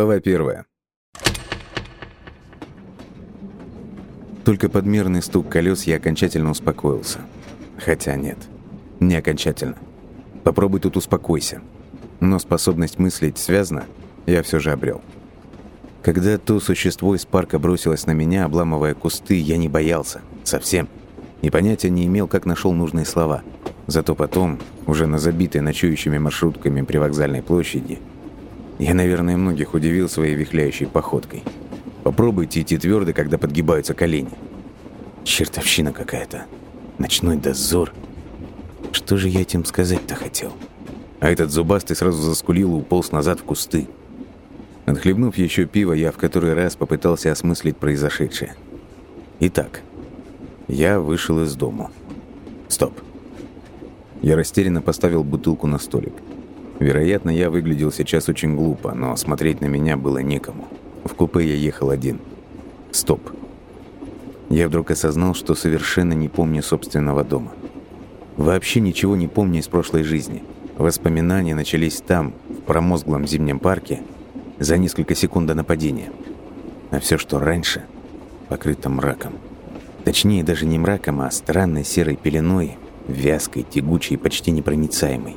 Глава первая. Только подмерный стук колес я окончательно успокоился. Хотя нет, не окончательно. Попробуй тут успокойся. Но способность мыслить связно я все же обрел. Когда то существо из парка бросилось на меня, обламывая кусты, я не боялся. Совсем. И понятия не имел, как нашел нужные слова. Зато потом, уже на забитой ночующими маршрутками при вокзальной площади, я, наверное, многих удивил своей вихляющей походкой. Попробуйте идти твердо, когда подгибаются колени. Чертовщина какая-то. Ночной дозор. Что же я этим сказать-то хотел? А этот зубастый сразу заскулил и уполз назад в кусты. Отхлебнув еще пиво, я в который раз попытался осмыслить произошедшее. Итак, я вышел из дому. Стоп. Я растерянно поставил бутылку на столик. Вероятно, я выглядел сейчас очень глупо, но смотреть на меня было некому. В купе я ехал один. Стоп. Я вдруг осознал, что совершенно не помню собственного дома. Вообще ничего не помню из прошлой жизни. Воспоминания начались там, в промозглом зимнем парке, за несколько секунд до нападения. А все, что раньше, покрыто мраком. Точнее, даже не мраком, а странной серой пеленой, вязкой, тягучей и почти непроницаемой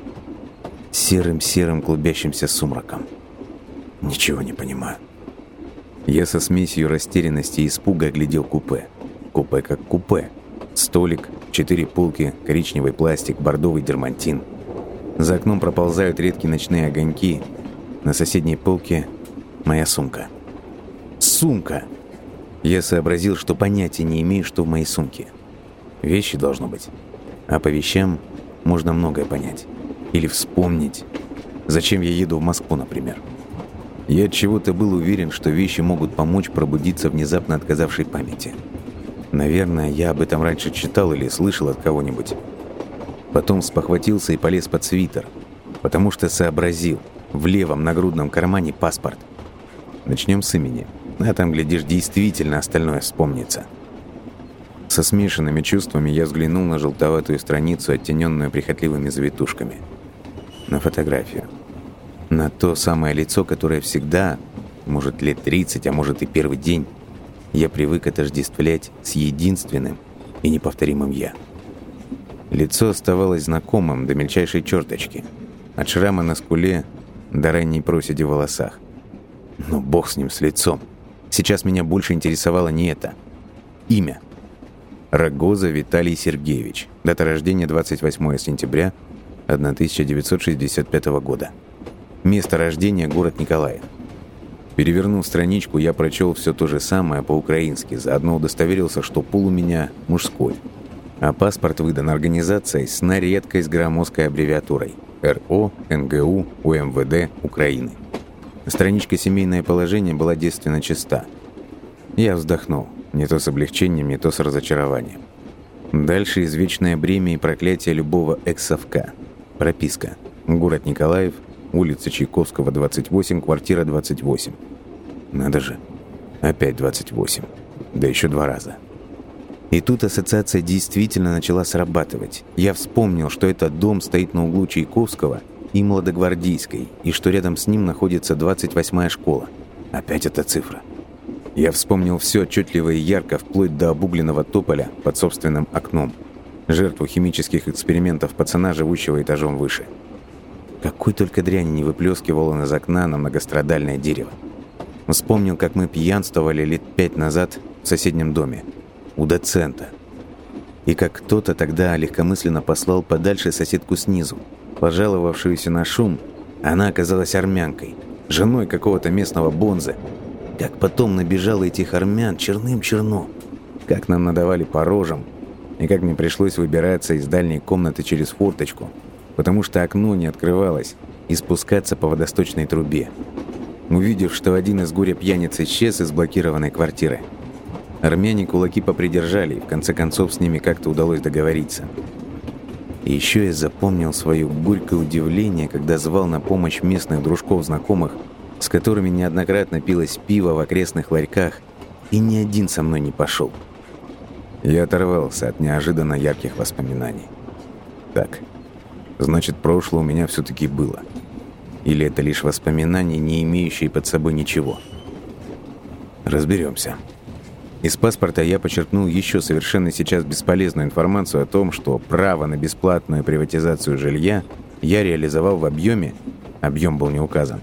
серым-серым клубящимся сумраком. Ничего не понимаю. Я со смесью растерянности и испуга оглядел купе. Купе как купе. Столик, четыре полки, коричневый пластик, бордовый дермантин. За окном проползают редкие ночные огоньки. На соседней полке моя сумка. Сумка! Я сообразил, что понятия не имею, что в моей сумке. Вещи должно быть. А по вещам можно многое понять. Или вспомнить, зачем я еду в Москву, например. Я от чего-то был уверен, что вещи могут помочь пробудиться внезапно отказавшей памяти. Наверное, я об этом раньше читал или слышал от кого-нибудь. Потом спохватился и полез под свитер, потому что сообразил, в левом нагрудном кармане паспорт. Начнем с имени, а там, глядишь, действительно остальное вспомнится. Со смешанными чувствами я взглянул на желтоватую страницу, оттененную прихотливыми завитушками – на фотографию. На то самое лицо, которое всегда, может лет 30, а может и первый день, я привык отождествлять с единственным и неповторимым «я». Лицо оставалось знакомым до мельчайшей черточки. От шрама на скуле до ранней проседи в волосах. Но бог с ним, с лицом. Сейчас меня больше интересовало не это. Имя. Рогоза Виталий Сергеевич. Дата рождения 28 сентября 1965 года. Место рождения – город Николаев. Перевернув страничку, я прочел все то же самое по-украински, заодно удостоверился, что пол у меня мужской, а паспорт выдан организацией с на редкость громоздкой аббревиатурой РО, НГУ, УМВД Украины. Страничка «Семейное положение» была девственно чиста. Я вздохнул, не то с облегчением, не то с разочарованием. Дальше извечное бремя и проклятие любого эксовка – Прописка. Город Николаев, улица Чайковского, 28, квартира 28. Надо же. Опять 28. Да еще два раза. И тут ассоциация действительно начала срабатывать. Я вспомнил, что этот дом стоит на углу Чайковского и Молодогвардейской, и что рядом с ним находится 28-я школа. Опять эта цифра. Я вспомнил все отчетливо и ярко, вплоть до обугленного тополя под собственным окном – жертву химических экспериментов пацана, живущего этажом выше. Какой только дряни не выплескивал он из окна на многострадальное дерево. Вспомнил, как мы пьянствовали лет пять назад в соседнем доме, у доцента. И как кто-то тогда легкомысленно послал подальше соседку снизу, пожаловавшуюся на шум, она оказалась армянкой, женой какого-то местного бонза. Как потом набежало этих армян черным-черно. Как нам надавали по рожам, и как мне пришлось выбираться из дальней комнаты через форточку, потому что окно не открывалось, и спускаться по водосточной трубе. Увидев, что один из горя пьяниц исчез из блокированной квартиры, армяне кулаки попридержали, и в конце концов с ними как-то удалось договориться. И еще я запомнил свое горькое удивление, когда звал на помощь местных дружков-знакомых, с которыми неоднократно пилось пиво в окрестных ларьках, и ни один со мной не пошел. Я оторвался от неожиданно ярких воспоминаний. Так, значит, прошлое у меня все-таки было. Или это лишь воспоминания, не имеющие под собой ничего? Разберемся. Из паспорта я подчеркнул еще совершенно сейчас бесполезную информацию о том, что право на бесплатную приватизацию жилья я реализовал в объеме, объем был не указан,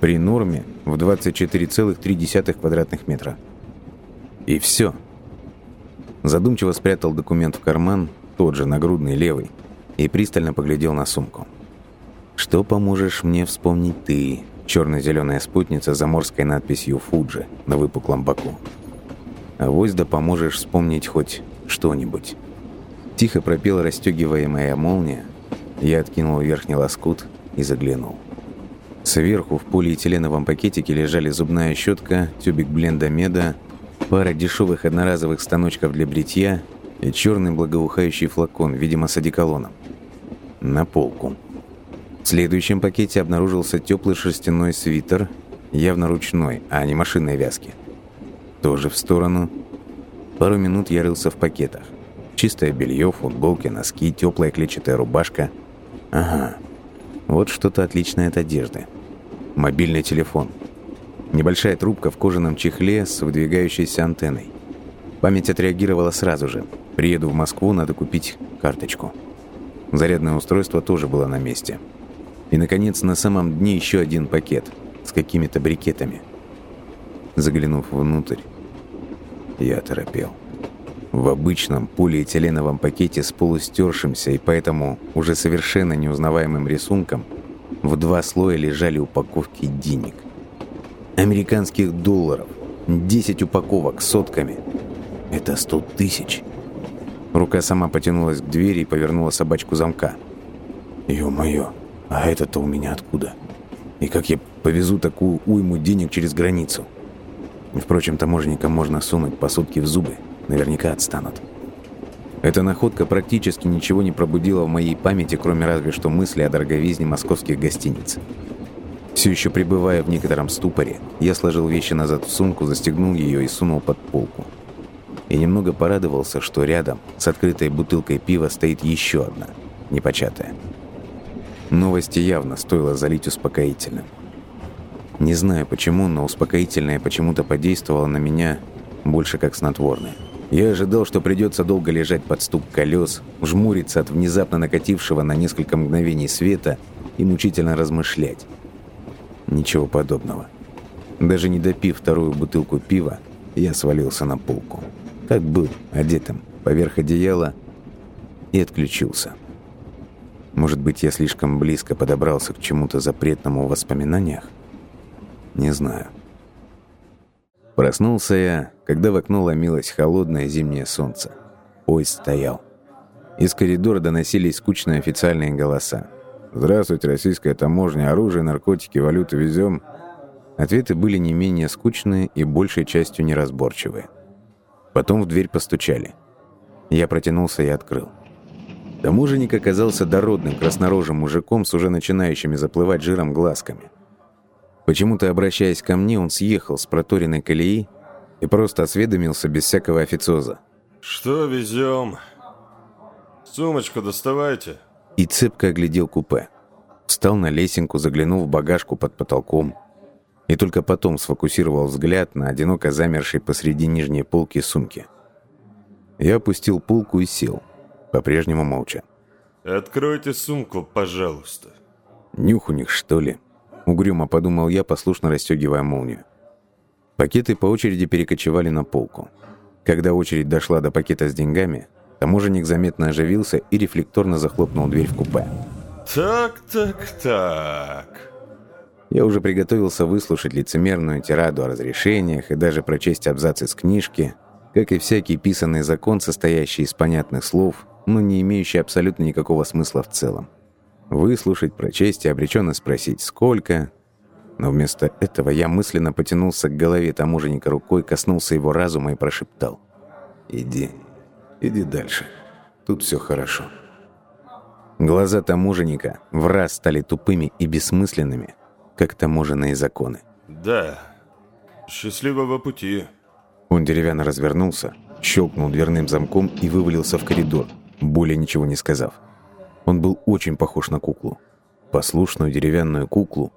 при норме в 24,3 квадратных метра. И все. Задумчиво спрятал документ в карман, тот же нагрудный левый, и пристально поглядел на сумку. «Что поможешь мне вспомнить ты?» Черно-зеленая спутница с заморской надписью «Фуджи» на выпуклом боку. «Авось да поможешь вспомнить хоть что-нибудь». Тихо пропела расстегиваемая молния. Я откинул верхний лоскут и заглянул. Сверху в полиэтиленовом пакетике лежали зубная щетка, тюбик бленда меда, пара дешевых одноразовых станочков для бритья и черный благоухающий флакон, видимо, с одеколоном. На полку. В следующем пакете обнаружился теплый шерстяной свитер, явно ручной, а не машинной вязки. Тоже в сторону. Пару минут я рылся в пакетах. Чистое белье, футболки, носки, теплая клетчатая рубашка. Ага, вот что-то отличное от одежды. Мобильный телефон – Небольшая трубка в кожаном чехле с выдвигающейся антенной. Память отреагировала сразу же. Приеду в Москву, надо купить карточку. Зарядное устройство тоже было на месте. И, наконец, на самом дне еще один пакет с какими-то брикетами. Заглянув внутрь, я торопел. В обычном полиэтиленовом пакете с полустершимся и поэтому уже совершенно неузнаваемым рисунком в два слоя лежали упаковки денег – американских долларов. 10 упаковок сотками. Это 100 тысяч. Рука сама потянулась к двери и повернула собачку замка. Ё-моё, а это-то у меня откуда? И как я повезу такую уйму денег через границу? Впрочем, таможенникам можно сунуть по сутки в зубы. Наверняка отстанут. Эта находка практически ничего не пробудила в моей памяти, кроме разве что мысли о дороговизне московских гостиниц. Все еще пребывая в некотором ступоре, я сложил вещи назад в сумку, застегнул ее и сунул под полку. И немного порадовался, что рядом с открытой бутылкой пива стоит еще одна, непочатая. Новости явно стоило залить успокоительным. Не знаю почему, но успокоительное почему-то подействовало на меня больше как снотворное. Я ожидал, что придется долго лежать под стук колес, жмуриться от внезапно накатившего на несколько мгновений света и мучительно размышлять, Ничего подобного. Даже не допив вторую бутылку пива, я свалился на полку. Как был, одетым, поверх одеяла, и отключился. Может быть, я слишком близко подобрался к чему-то запретному в воспоминаниях? Не знаю. Проснулся я, когда в окно ломилось холодное зимнее солнце. Поезд стоял. Из коридора доносились скучные официальные голоса. «Здравствуйте, российская таможня, оружие, наркотики, валюту везем». Ответы были не менее скучные и большей частью неразборчивые. Потом в дверь постучали. Я протянулся и открыл. Таможенник оказался дородным, краснорожим мужиком с уже начинающими заплывать жиром глазками. Почему-то, обращаясь ко мне, он съехал с проторенной колеи и просто осведомился без всякого официоза. «Что везем? Сумочку доставайте» и цепко оглядел купе. Встал на лесенку, заглянул в багажку под потолком. И только потом сфокусировал взгляд на одиноко замершей посреди нижней полки сумки. Я опустил полку и сел, по-прежнему молча. «Откройте сумку, пожалуйста». «Нюх у них, что ли?» Угрюмо подумал я, послушно расстегивая молнию. Пакеты по очереди перекочевали на полку. Когда очередь дошла до пакета с деньгами, Таможенник заметно оживился и рефлекторно захлопнул дверь в купе. «Так, так, так...» Я уже приготовился выслушать лицемерную тираду о разрешениях и даже прочесть абзац из книжки, как и всякий писанный закон, состоящий из понятных слов, но не имеющий абсолютно никакого смысла в целом. Выслушать, прочесть и обреченно спросить «сколько?». Но вместо этого я мысленно потянулся к голове таможенника рукой, коснулся его разума и прошептал «Иди, Иди дальше. Тут все хорошо». Глаза таможенника в раз стали тупыми и бессмысленными, как таможенные законы. «Да. Счастливого пути». Он деревянно развернулся, щелкнул дверным замком и вывалился в коридор, более ничего не сказав. Он был очень похож на куклу. послушную деревянную куклу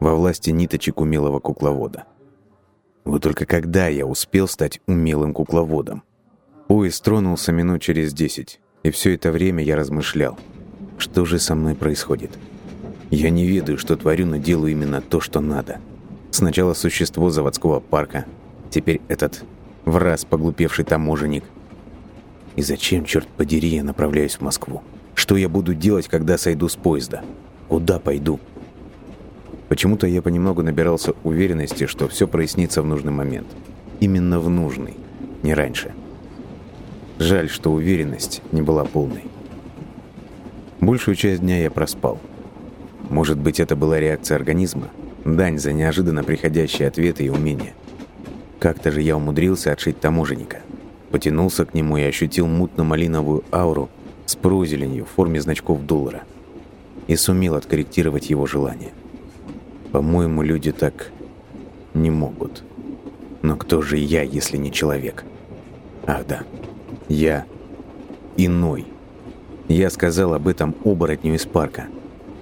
во власти ниточек умелого кукловода. Вот только когда я успел стать умелым кукловодом? Поезд тронулся минут через десять, и все это время я размышлял, что же со мной происходит. Я не ведаю, что творю, но делаю именно то, что надо. Сначала существо заводского парка, теперь этот в раз поглупевший таможенник. И зачем, черт подери, я направляюсь в Москву? Что я буду делать, когда сойду с поезда? Куда пойду? Почему-то я понемногу набирался уверенности, что все прояснится в нужный момент. Именно в нужный, не раньше. Жаль, что уверенность не была полной. Большую часть дня я проспал. Может быть, это была реакция организма? Дань за неожиданно приходящие ответы и умения. Как-то же я умудрился отшить таможенника. Потянулся к нему и ощутил мутно-малиновую ауру с прозеленью в форме значков доллара. И сумел откорректировать его желание. По-моему, люди так не могут. Но кто же я, если не человек? Ах да, я иной. Я сказал об этом оборотню из парка.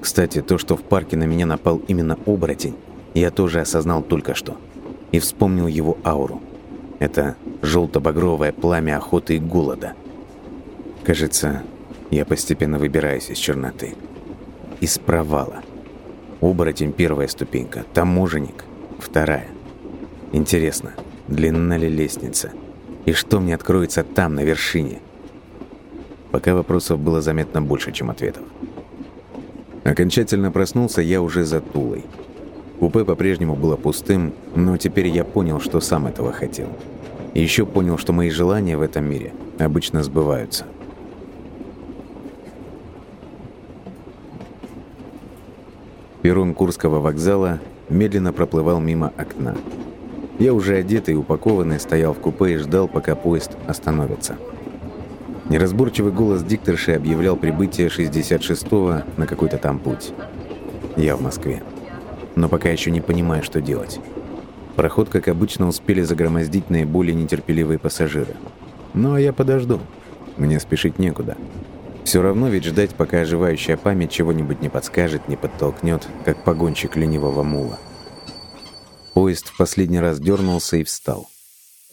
Кстати, то, что в парке на меня напал именно оборотень, я тоже осознал только что. И вспомнил его ауру. Это желто-багровое пламя охоты и голода. Кажется, я постепенно выбираюсь из черноты. Из провала. Оборотень – первая ступенька, таможенник – вторая. Интересно, длинна ли лестница? И что мне откроется там, на вершине? Пока вопросов было заметно больше, чем ответов. Окончательно проснулся я уже за Тулой. Купе по-прежнему было пустым, но теперь я понял, что сам этого хотел. И еще понял, что мои желания в этом мире обычно сбываются. Перрон Курского вокзала медленно проплывал мимо окна. Я уже одетый и упакованный стоял в купе и ждал, пока поезд остановится. Неразборчивый голос дикторши объявлял прибытие 66-го на какой-то там путь. Я в Москве. Но пока еще не понимаю, что делать. Проход, как обычно, успели загромоздить наиболее нетерпеливые пассажиры. Ну а я подожду. Мне спешить некуда. Все равно ведь ждать, пока оживающая память чего-нибудь не подскажет, не подтолкнет, как погонщик ленивого мула. Поезд в последний раз дернулся и встал.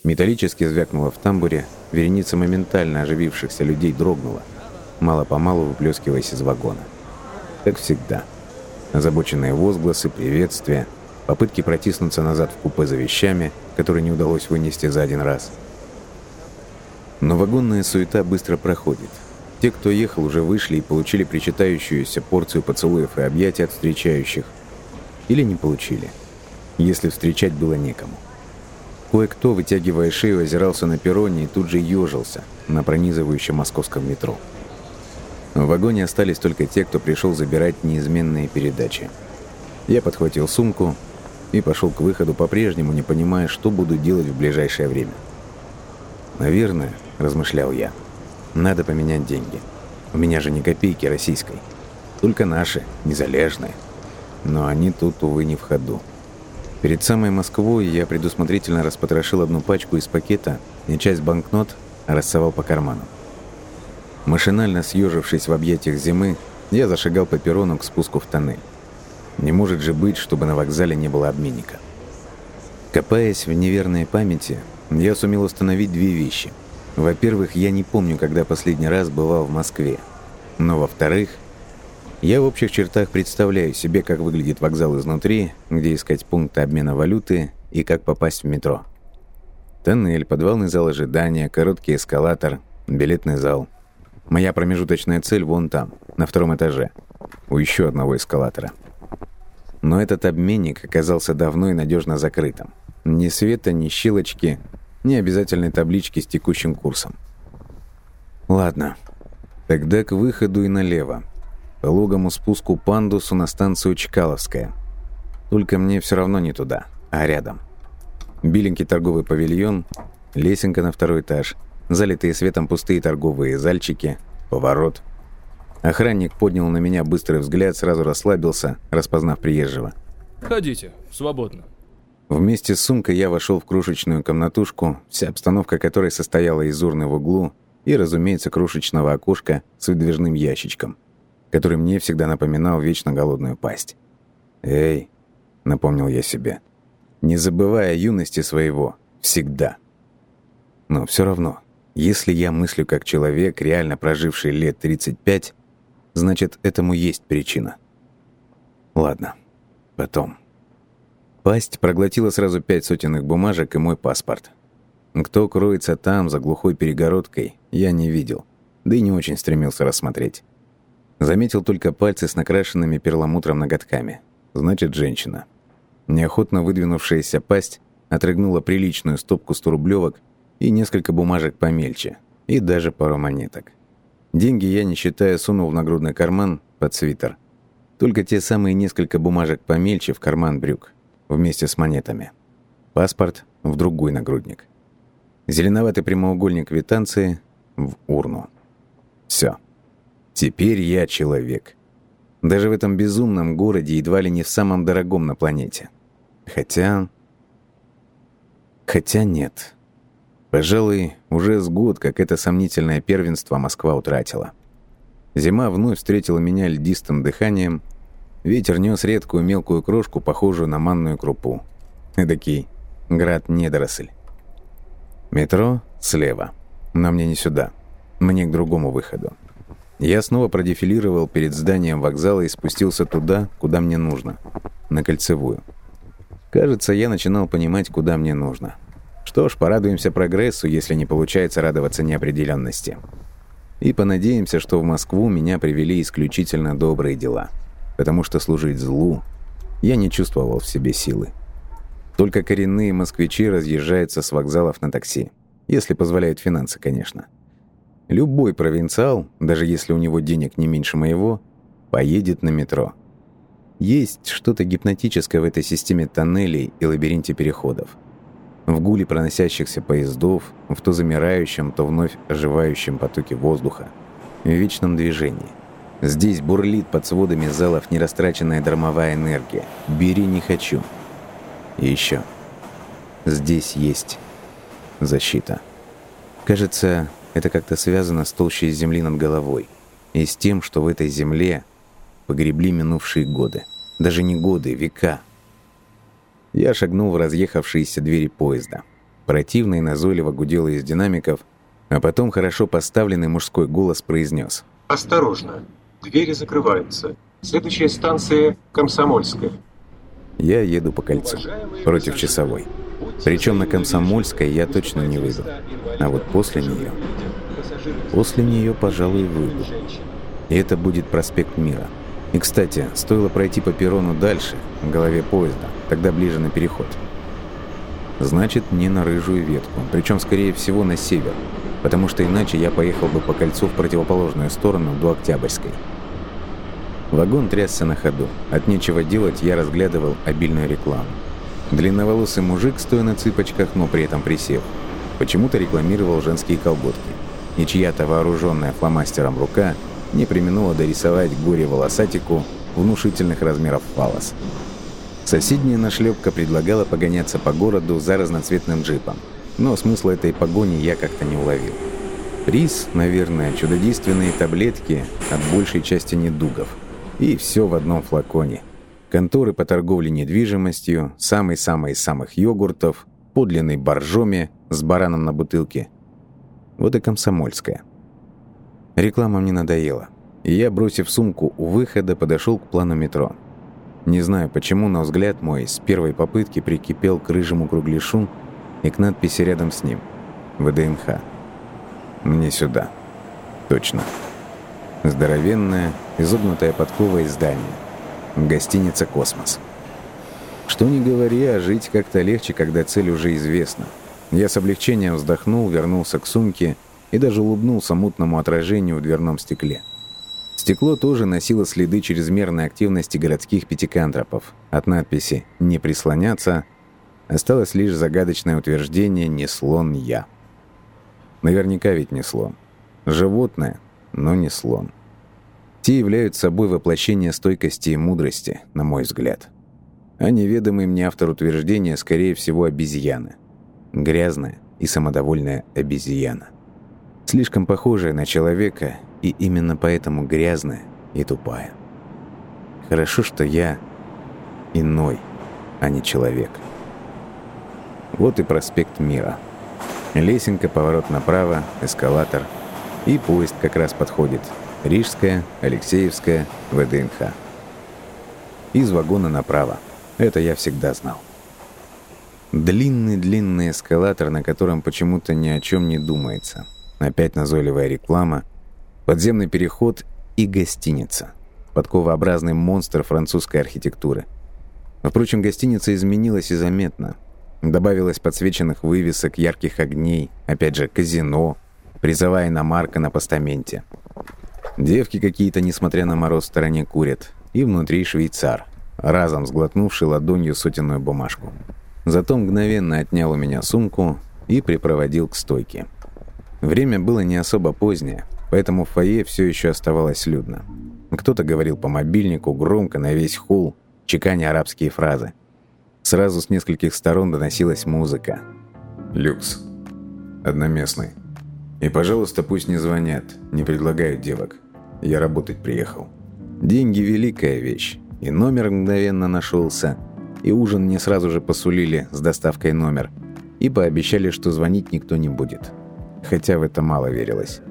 Металлически звякнуло в тамбуре, вереница моментально оживившихся людей дрогнула, мало-помалу выплескиваясь из вагона. Как всегда. Озабоченные возгласы, приветствия, попытки протиснуться назад в купе за вещами, которые не удалось вынести за один раз. Но вагонная суета быстро проходит. Те, кто ехал, уже вышли и получили причитающуюся порцию поцелуев и объятий от встречающих. Или не получили, если встречать было некому. Кое-кто, вытягивая шею, озирался на перроне и тут же ежился на пронизывающем московском метро. В вагоне остались только те, кто пришел забирать неизменные передачи. Я подхватил сумку и пошел к выходу по-прежнему, не понимая, что буду делать в ближайшее время. «Наверное», – размышлял я, – «надо поменять деньги. У меня же не копейки российской. Только наши, незалежные. Но они тут, увы, не в ходу». Перед самой Москвой я предусмотрительно распотрошил одну пачку из пакета и часть банкнот рассовал по карманам. Машинально съежившись в объятиях зимы, я зашагал по перрону к спуску в тоннель. Не может же быть, чтобы на вокзале не было обменника. Копаясь в неверной памяти, я сумел установить две вещи. Во-первых, я не помню, когда последний раз бывал в Москве. Но во-вторых, я в общих чертах представляю себе, как выглядит вокзал изнутри, где искать пункты обмена валюты и как попасть в метро. Тоннель, подвалный зал ожидания, короткий эскалатор, билетный зал. Моя промежуточная цель вон там, на втором этаже, у еще одного эскалатора. Но этот обменник оказался давно и надежно закрытым. Ни света, ни щелочки, ни обязательной таблички с текущим курсом. Ладно, тогда к выходу и налево пологому спуску пандусу на станцию Чкаловская. Только мне все равно не туда, а рядом. Биленький торговый павильон, лесенка на второй этаж, залитые светом пустые торговые зальчики, поворот. Охранник поднял на меня быстрый взгляд, сразу расслабился, распознав приезжего. «Ходите, свободно». Вместе с сумкой я вошел в крошечную комнатушку, вся обстановка которой состояла из урны в углу и, разумеется, крошечного окошка с выдвижным ящичком – который мне всегда напоминал вечно голодную пасть. «Эй!» — напомнил я себе. «Не забывая юности своего. Всегда». Но все равно, если я мыслю как человек, реально проживший лет 35, значит, этому есть причина. Ладно, потом. Пасть проглотила сразу пять сотенных бумажек и мой паспорт. Кто кроется там, за глухой перегородкой, я не видел, да и не очень стремился рассмотреть. Заметил только пальцы с накрашенными перламутром ноготками. Значит, женщина. Неохотно выдвинувшаяся пасть отрыгнула приличную стопку сторублевок и несколько бумажек помельче, и даже пару монеток. Деньги я, не считая, сунул в нагрудный карман под свитер. Только те самые несколько бумажек помельче в карман брюк, вместе с монетами. Паспорт в другой нагрудник. Зеленоватый прямоугольник квитанции в урну. Все. Теперь я человек. Даже в этом безумном городе, едва ли не в самом дорогом на планете. Хотя... Хотя нет. Пожалуй, уже с год, как это сомнительное первенство Москва утратила. Зима вновь встретила меня льдистым дыханием. Ветер нес редкую мелкую крошку, похожую на манную крупу. Эдакий град-недоросль. Метро слева. Но мне не сюда. Мне к другому выходу. Я снова продефилировал перед зданием вокзала и спустился туда, куда мне нужно. На Кольцевую. Кажется, я начинал понимать, куда мне нужно. Что ж, порадуемся прогрессу, если не получается радоваться неопределенности. И понадеемся, что в Москву меня привели исключительно добрые дела. Потому что служить злу я не чувствовал в себе силы. Только коренные москвичи разъезжаются с вокзалов на такси. Если позволяют финансы, конечно. Любой провинциал, даже если у него денег не меньше моего, поедет на метро. Есть что-то гипнотическое в этой системе тоннелей и лабиринте переходов в гуле проносящихся поездов, в то замирающем, то вновь оживающем потоке воздуха, в вечном движении. Здесь бурлит под сводами залов нерастраченная дармовая энергия. Бери не хочу. И еще. Здесь есть защита. Кажется, это как-то связано с толщей земли над головой и с тем, что в этой земле погребли минувшие годы. Даже не годы, века — я шагнул в разъехавшиеся двери поезда. Противно и назойливо гудело из динамиков, а потом хорошо поставленный мужской голос произнес. «Осторожно, двери закрываются. Следующая станция Комсомольская». Я еду по кольцу, против часовой. Причем на Комсомольской я точно не выйду. А вот после нее... После нее, пожалуй, выйду. И это будет проспект Мира. И, кстати, стоило пройти по перрону дальше, в голове поезда, тогда ближе на переход. Значит, не на рыжую ветку, причем, скорее всего, на север, потому что иначе я поехал бы по кольцу в противоположную сторону до Октябрьской. Вагон трясся на ходу. От нечего делать я разглядывал обильную рекламу. Длинноволосый мужик, стоя на цыпочках, но при этом присев, почему-то рекламировал женские колготки. И чья-то вооруженная фломастером рука – не применула дорисовать горе-волосатику внушительных размеров фалос. Соседняя нашлепка предлагала погоняться по городу за разноцветным джипом, но смысла этой погони я как-то не уловил. Приз, наверное, чудодейственные таблетки от большей части недугов. И все в одном флаконе. Конторы по торговле недвижимостью, самый-самый из самых йогуртов, подлинный боржоми с бараном на бутылке. Вот и комсомольская. Реклама мне надоела. И я, бросив сумку у выхода, подошел к плану метро. Не знаю почему, но взгляд мой с первой попытки прикипел к рыжему кругляшу и к надписи рядом с ним. ВДНХ. Мне сюда. Точно. Здоровенное, изогнутое подковое здание. Гостиница «Космос». Что ни говори, а жить как-то легче, когда цель уже известна. Я с облегчением вздохнул, вернулся к сумке и даже улыбнулся мутному отражению в дверном стекле. Стекло тоже носило следы чрезмерной активности городских пятикантропов. От надписи «Не прислоняться» осталось лишь загадочное утверждение «Не слон я». Наверняка ведь не слон. Животное, но не слон. Те являются собой воплощение стойкости и мудрости, на мой взгляд. А неведомый мне автор утверждения, скорее всего, обезьяна. Грязная и самодовольная обезьяна слишком похожая на человека и именно поэтому грязная и тупая. Хорошо, что я иной, а не человек. Вот и проспект Мира. Лесенка, поворот направо, эскалатор. И поезд как раз подходит. Рижская, Алексеевская, ВДНХ. Из вагона направо. Это я всегда знал. Длинный-длинный эскалатор, на котором почему-то ни о чем не думается. Опять назойливая реклама, подземный переход и гостиница. Подковообразный монстр французской архитектуры. Впрочем, гостиница изменилась и заметно. Добавилось подсвеченных вывесок, ярких огней, опять же, казино, призовая иномарка на постаменте. Девки какие-то, несмотря на мороз, в стороне курят. И внутри швейцар, разом сглотнувший ладонью сотенную бумажку. Зато мгновенно отнял у меня сумку и припроводил к стойке. Время было не особо позднее, поэтому в фойе все еще оставалось людно. Кто-то говорил по мобильнику громко на весь холл, чеканя арабские фразы. Сразу с нескольких сторон доносилась музыка. «Люкс. Одноместный. И, пожалуйста, пусть не звонят, не предлагают девок. Я работать приехал». Деньги – великая вещь. И номер мгновенно нашелся. И ужин мне сразу же посулили с доставкой номер. И пообещали, что звонить никто не будет. Хотя в это мало верилось.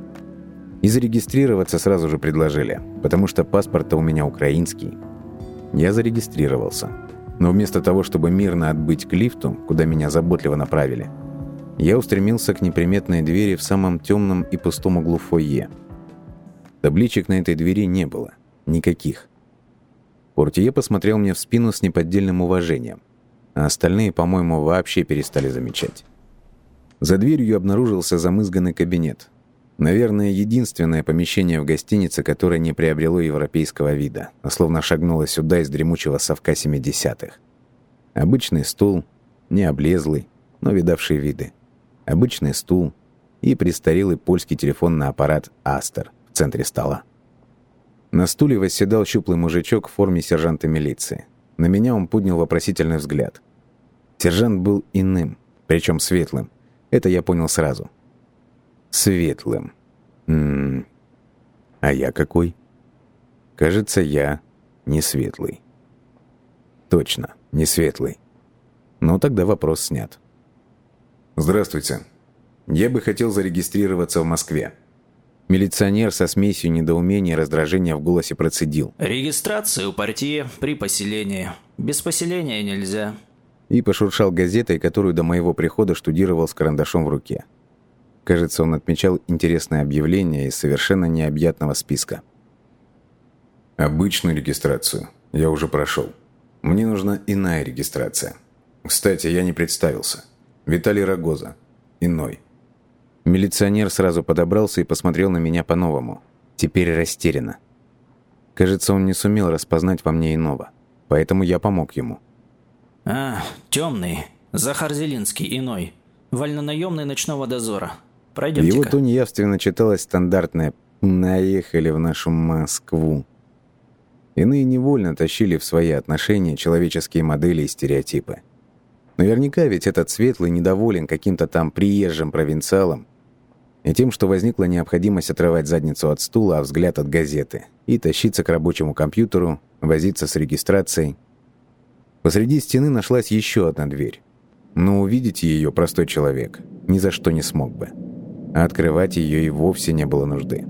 И зарегистрироваться сразу же предложили, потому что паспорт-то у меня украинский. Я зарегистрировался. Но вместо того, чтобы мирно отбыть к лифту, куда меня заботливо направили, я устремился к неприметной двери в самом темном и пустом углу фойе. Табличек на этой двери не было. Никаких. Портье посмотрел мне в спину с неподдельным уважением, а остальные, по-моему, вообще перестали замечать. За дверью обнаружился замызганный кабинет. Наверное, единственное помещение в гостинице, которое не приобрело европейского вида, а словно шагнуло сюда из дремучего совка 70-х. Обычный стул, не облезлый, но видавший виды. Обычный стул и престарелый польский телефонный аппарат «Астер» в центре стола. На стуле восседал щуплый мужичок в форме сержанта милиции. На меня он поднял вопросительный взгляд. Сержант был иным, причем светлым. Это я понял сразу. Светлым. М м-м. -м -м. А я какой? Кажется, я не светлый. Точно, не светлый. Ну, тогда вопрос снят. Здравствуйте. Я бы хотел зарегистрироваться в Москве. Милиционер со смесью недоумения и раздражения в голосе процедил. «Регистрация у партии при поселении. Без поселения нельзя». И пошуршал газетой, которую до моего прихода штудировал с карандашом в руке. Кажется, он отмечал интересное объявление из совершенно необъятного списка. «Обычную регистрацию. Я уже прошел. Мне нужна иная регистрация. Кстати, я не представился. Виталий Рогоза. Иной». Милиционер сразу подобрался и посмотрел на меня по-новому. Теперь растерянно. Кажется, он не сумел распознать во мне иного. Поэтому я помог ему. «А, темный. Захар Зелинский, иной. Вольнонаемный ночного дозора. Пройдемте В его тоне явственно читалось стандартное «наехали в нашу Москву». Иные невольно тащили в свои отношения человеческие модели и стереотипы. Наверняка ведь этот светлый недоволен каким-то там приезжим провинциалом и тем, что возникла необходимость отрывать задницу от стула, а взгляд от газеты, и тащиться к рабочему компьютеру, возиться с регистрацией. Посреди стены нашлась еще одна дверь. Но увидеть ее простой человек ни за что не смог бы а открывать ее и вовсе не было нужды.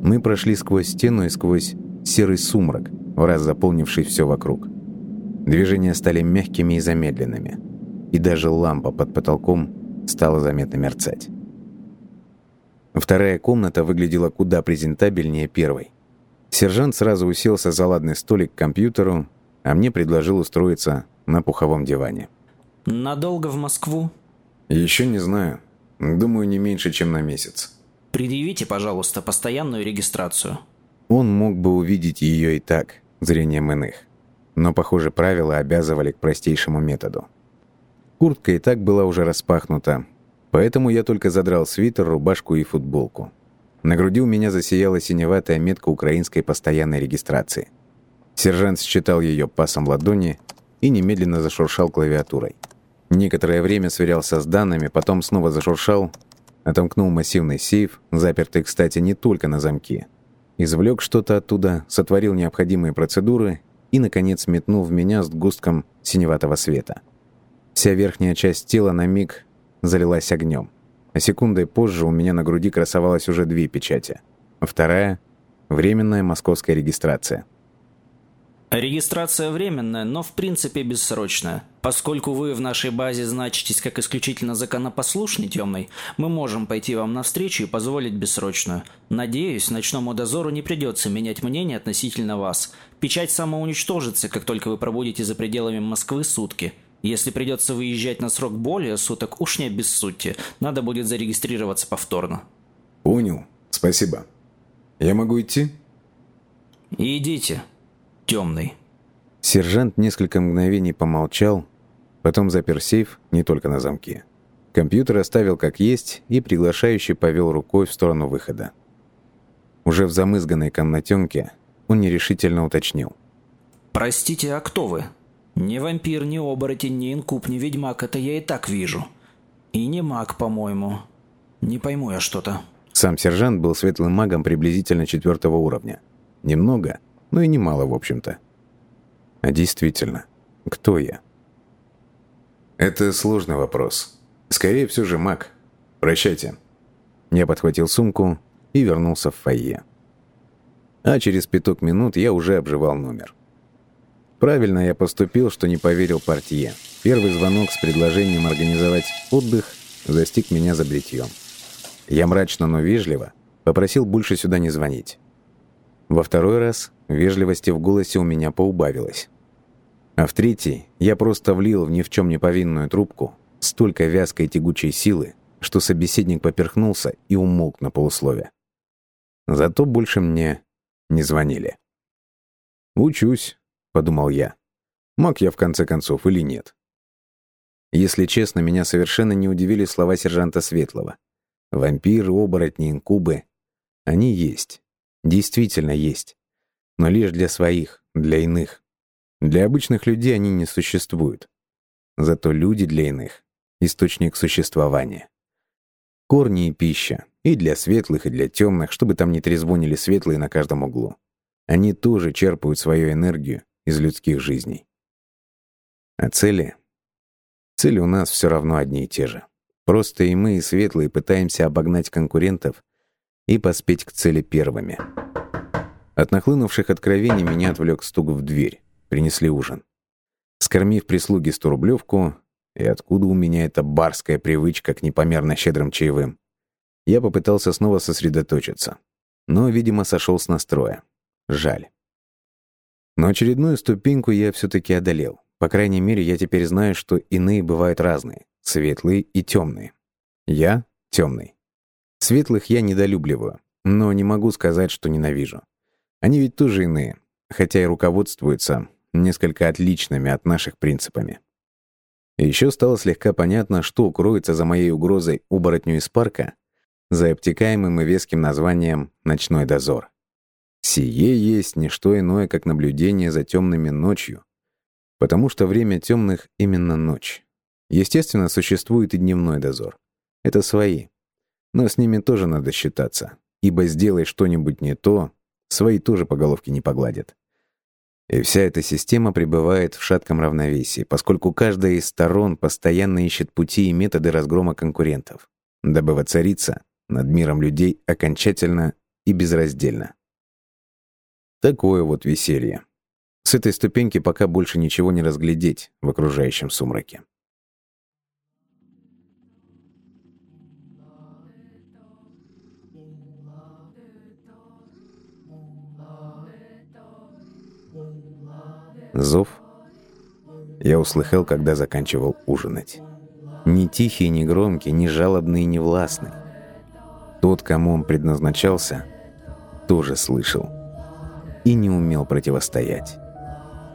Мы прошли сквозь стену и сквозь серый сумрак, в раз заполнивший все вокруг. Движения стали мягкими и замедленными, и даже лампа под потолком стала заметно мерцать. Вторая комната выглядела куда презентабельнее первой. Сержант сразу уселся за ладный столик к компьютеру, а мне предложил устроиться на пуховом диване. «Надолго в Москву?» «Еще не знаю. Думаю, не меньше, чем на месяц. Предъявите, пожалуйста, постоянную регистрацию. Он мог бы увидеть ее и так, зрением иных. Но, похоже, правила обязывали к простейшему методу. Куртка и так была уже распахнута, поэтому я только задрал свитер, рубашку и футболку. На груди у меня засияла синеватая метка украинской постоянной регистрации. Сержант считал ее пасом ладони и немедленно зашуршал клавиатурой. Некоторое время сверялся с данными, потом снова зашуршал, отомкнул массивный сейф, запертый, кстати, не только на замки, извлек что-то оттуда, сотворил необходимые процедуры и, наконец, метнул в меня с синеватого света. Вся верхняя часть тела на миг залилась огнем. А секундой позже у меня на груди красовалось уже две печати. Вторая — временная московская регистрация. Регистрация временная, но в принципе бессрочная. Поскольку вы в нашей базе значитесь как исключительно законопослушный темный, мы можем пойти вам навстречу и позволить бессрочную. Надеюсь, ночному дозору не придется менять мнение относительно вас. Печать самоуничтожится, как только вы пробудете за пределами Москвы сутки. Если придется выезжать на срок более суток, уж не обессудьте. Надо будет зарегистрироваться повторно. Понял. Спасибо. Я могу идти? Идите, темный. Сержант несколько мгновений помолчал, потом запер сейф не только на замке. Компьютер оставил как есть и приглашающе повел рукой в сторону выхода. Уже в замызганной комнатенке он нерешительно уточнил. «Простите, а кто вы?» «Не вампир, не оборотень, не инкуб, не ведьмак, это я и так вижу. И не маг, по-моему. Не пойму я что-то». Сам сержант был светлым магом приблизительно четвертого уровня. Немного, но и немало, в общем-то. А действительно, кто я? Это сложный вопрос. Скорее все же маг. Прощайте. Я подхватил сумку и вернулся в фойе. А через пяток минут я уже обживал номер. Правильно я поступил, что не поверил портье. Первый звонок с предложением организовать отдых застиг меня за бритьем. Я мрачно, но вежливо попросил больше сюда не звонить. Во второй раз вежливости в голосе у меня поубавилось. А в третий я просто влил в ни в чем не повинную трубку столько вязкой тягучей силы, что собеседник поперхнулся и умолк на полуслове. Зато больше мне не звонили. «Учусь», подумал я. Мог я в конце концов или нет? Если честно, меня совершенно не удивили слова сержанта Светлого. Вампиры, оборотни, инкубы. Они есть. Действительно есть. Но лишь для своих, для иных. Для обычных людей они не существуют. Зато люди для иных — источник существования. Корни и пища. И для светлых, и для темных, чтобы там не трезвонили светлые на каждом углу. Они тоже черпают свою энергию из людских жизней. А цели? Цели у нас все равно одни и те же. Просто и мы, и светлые, пытаемся обогнать конкурентов и поспеть к цели первыми. От нахлынувших откровений меня отвлек стук в дверь. Принесли ужин. Скормив прислуги сто-рублевку, и откуда у меня эта барская привычка к непомерно щедрым чаевым, я попытался снова сосредоточиться. Но, видимо, сошел с настроя. Жаль. Но очередную ступеньку я все-таки одолел. По крайней мере, я теперь знаю, что иные бывают разные, светлые и темные. Я темный. Светлых я недолюбливаю, но не могу сказать, что ненавижу. Они ведь тоже иные, хотя и руководствуются несколько отличными от наших принципами. еще стало слегка понятно, что укроется за моей угрозой оборотню из парка за обтекаемым и веским названием «Ночной дозор». Сие есть не что иное, как наблюдение за темными ночью, потому что время темных именно ночь. Естественно, существует и дневной дозор. Это свои. Но с ними тоже надо считаться, ибо сделай что-нибудь не то, свои тоже по головке не погладят. И вся эта система пребывает в шатком равновесии, поскольку каждая из сторон постоянно ищет пути и методы разгрома конкурентов, дабы воцариться над миром людей окончательно и безраздельно. Такое вот веселье. С этой ступеньки пока больше ничего не разглядеть в окружающем сумраке. Зов я услыхал, когда заканчивал ужинать. Не тихий, не громкий, не жалобный и не властный. Тот, кому он предназначался, тоже слышал и не умел противостоять.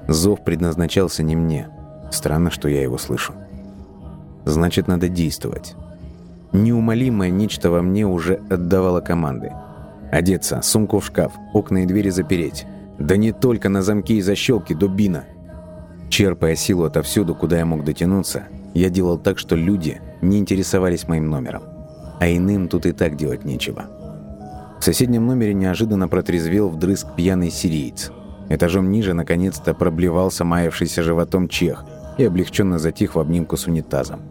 Зов предназначался не мне. Странно, что я его слышу. Значит, надо действовать. Неумолимое нечто во мне уже отдавало команды. Одеться, сумку в шкаф, окна и двери запереть. Да не только на замки и защелки, дубина. Черпая силу отовсюду, куда я мог дотянуться, я делал так, что люди не интересовались моим номером. А иным тут и так делать нечего. В соседнем номере неожиданно протрезвел вдрызг пьяный сириец. Этажом ниже наконец-то проблевался маявшийся животом чех и облегченно затих в обнимку с унитазом.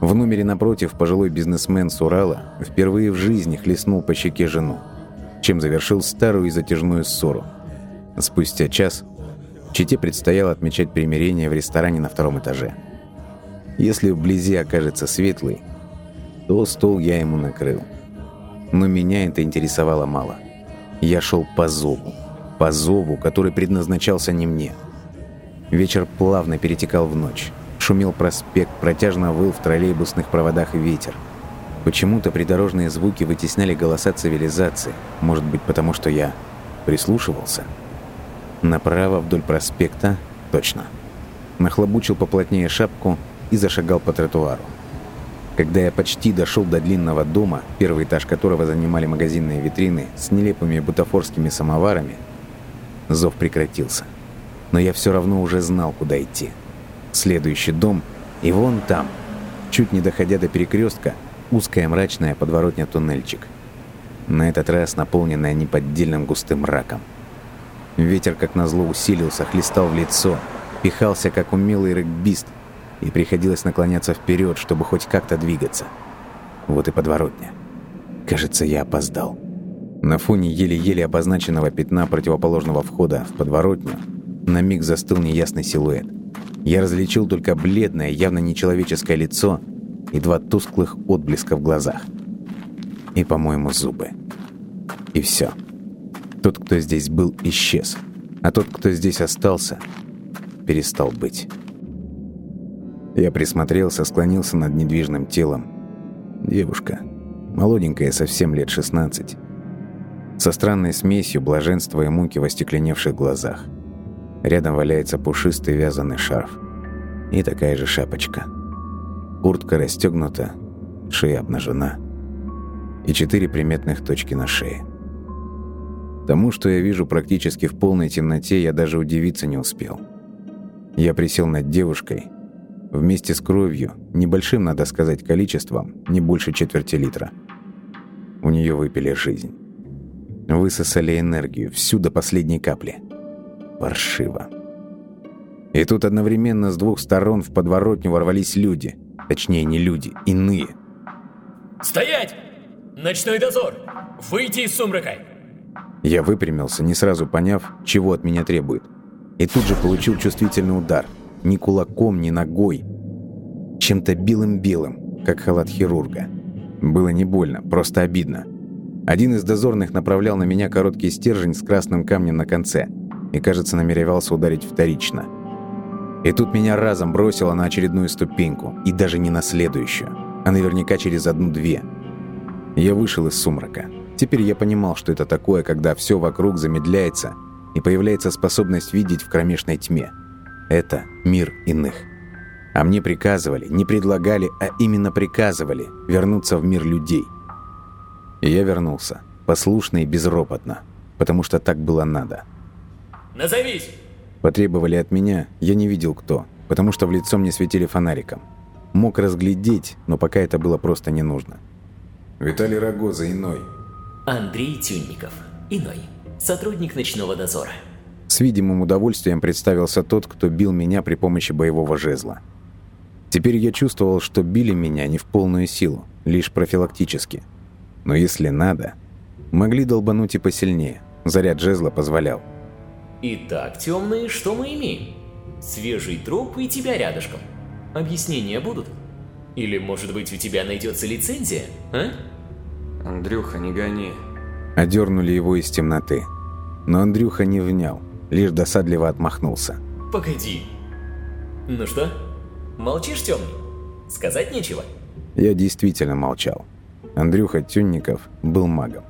В номере напротив пожилой бизнесмен с Урала впервые в жизни хлестнул по щеке жену, чем завершил старую и затяжную ссору. Спустя час Чите предстояло отмечать примирение в ресторане на втором этаже. Если вблизи окажется светлый, то стол я ему накрыл. Но меня это интересовало мало. Я шел по зову. По зову, который предназначался не мне. Вечер плавно перетекал в ночь. Шумел проспект, протяжно выл в троллейбусных проводах ветер. Почему-то придорожные звуки вытесняли голоса цивилизации. Может быть, потому что я прислушивался? Направо вдоль проспекта точно. Нахлобучил поплотнее шапку и зашагал по тротуару. Когда я почти дошел до длинного дома, первый этаж которого занимали магазинные витрины с нелепыми бутафорскими самоварами, зов прекратился. Но я все равно уже знал, куда идти. Следующий дом и вон там, чуть не доходя до перекрестка, узкая мрачная подворотня-туннельчик. На этот раз наполненная неподдельным густым мраком. Ветер, как назло, усилился, хлестал в лицо, пихался, как умелый регбист, и приходилось наклоняться вперед, чтобы хоть как-то двигаться. Вот и подворотня. Кажется, я опоздал. На фоне еле-еле обозначенного пятна противоположного входа в подворотню на миг застыл неясный силуэт. Я различил только бледное, явно нечеловеческое лицо и два тусклых отблеска в глазах. И, по-моему, зубы. И все. Тот, кто здесь был, исчез. А тот, кто здесь остался, перестал быть. Я присмотрелся, склонился над недвижным телом. Девушка. Молоденькая, совсем лет 16. Со странной смесью блаженства и муки в остекленевших глазах. Рядом валяется пушистый вязаный шарф. И такая же шапочка. Куртка расстегнута, шея обнажена. И четыре приметных точки на шее. Тому, что я вижу практически в полной темноте, я даже удивиться не успел. Я присел над девушкой, вместе с кровью, небольшим, надо сказать, количеством, не больше четверти литра. У нее выпили жизнь. Высосали энергию, всю до последней капли. Паршиво. И тут одновременно с двух сторон в подворотню ворвались люди. Точнее, не люди, иные. «Стоять! Ночной дозор! Выйти из сумрака!» Я выпрямился, не сразу поняв, чего от меня требует. И тут же получил чувствительный удар. Ни кулаком, ни ногой. Чем-то белым-белым, как халат хирурга. Было не больно, просто обидно. Один из дозорных направлял на меня короткий стержень с красным камнем на конце и, кажется, намеревался ударить вторично. И тут меня разом бросило на очередную ступеньку, и даже не на следующую, а наверняка через одну-две. Я вышел из сумрака. Теперь я понимал, что это такое, когда все вокруг замедляется и появляется способность видеть в кромешной тьме. Это мир иных. А мне приказывали, не предлагали, а именно приказывали вернуться в мир людей. И я вернулся, послушно и безропотно, потому что так было надо. «Назовись!» Потребовали от меня, я не видел кто, потому что в лицо мне светили фонариком. Мог разглядеть, но пока это было просто не нужно. Виталий Рогоза, иной. Андрей Тюнников. Иной. Сотрудник ночного дозора. С видимым удовольствием представился тот, кто бил меня при помощи боевого жезла. Теперь я чувствовал, что били меня не в полную силу, лишь профилактически. Но если надо, могли долбануть и посильнее. Заряд жезла позволял. Итак, темные, что мы имеем? Свежий труп и тебя рядышком. Объяснения будут? Или, может быть, у тебя найдется лицензия, а? Андрюха, не гони. Одернули его из темноты. Но Андрюха не внял, лишь досадливо отмахнулся. Погоди. Ну что, молчишь, темный? Сказать нечего? Я действительно молчал. Андрюха Тюнников был магом.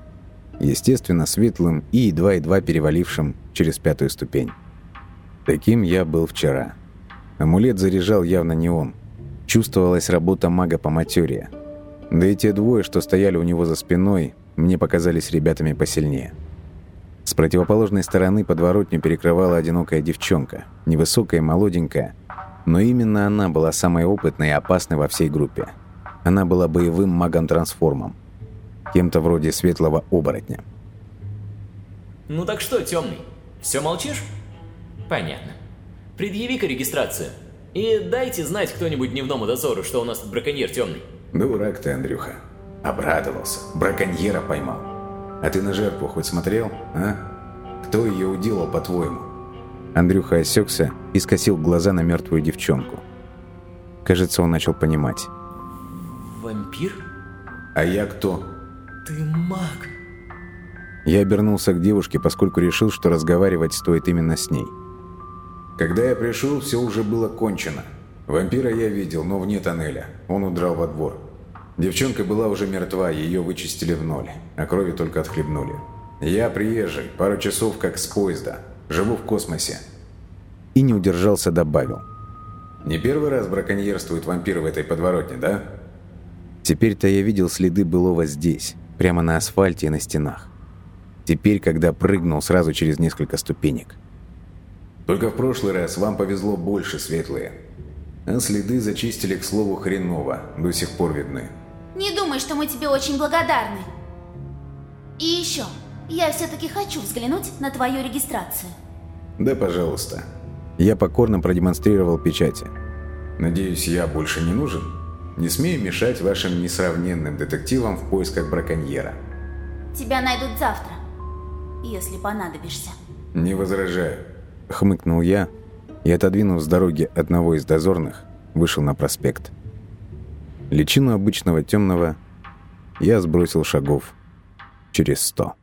Естественно, светлым и едва-едва перевалившим через пятую ступень. Таким я был вчера. Амулет заряжал явно не он. Чувствовалась работа мага по материи – да и те двое, что стояли у него за спиной, мне показались ребятами посильнее. С противоположной стороны подворотню перекрывала одинокая девчонка, невысокая и молоденькая, но именно она была самой опытной и опасной во всей группе. Она была боевым магом-трансформом, кем-то вроде светлого оборотня – Ну так что, темный, все молчишь? Понятно. Предъяви-ка регистрацию. И дайте знать кто-нибудь дневному дозору, что у нас тут браконьер темный. Дурак ты, Андрюха. Обрадовался. Браконьера поймал. А ты на жертву хоть смотрел, а? Кто ее уделал, по-твоему? Андрюха осекся и скосил глаза на мертвую девчонку. Кажется, он начал понимать. Вампир? А я кто? Ты маг. Я обернулся к девушке, поскольку решил, что разговаривать стоит именно с ней. Когда я пришел, все уже было кончено. Вампира я видел, но вне тоннеля. Он удрал во двор. Девчонка была уже мертва, ее вычистили в ноль, а крови только отхлебнули. Я приезжий, пару часов как с поезда. Живу в космосе. И не удержался, добавил. Не первый раз браконьерствуют вампиры в этой подворотне, да? Теперь-то я видел следы былого здесь, прямо на асфальте и на стенах. Теперь, когда прыгнул сразу через несколько ступенек. Только в прошлый раз вам повезло больше, светлые. А следы зачистили, к слову, хреново, до сих пор видны. Не думай, что мы тебе очень благодарны. И еще, я все-таки хочу взглянуть на твою регистрацию. Да, пожалуйста. Я покорно продемонстрировал печати. Надеюсь, я больше не нужен? Не смею мешать вашим несравненным детективам в поисках браконьера. Тебя найдут завтра, если понадобишься. Не возражаю. Хмыкнул я и, отодвинув с дороги одного из дозорных, вышел на проспект. Личину обычного темного я сбросил шагов через сто.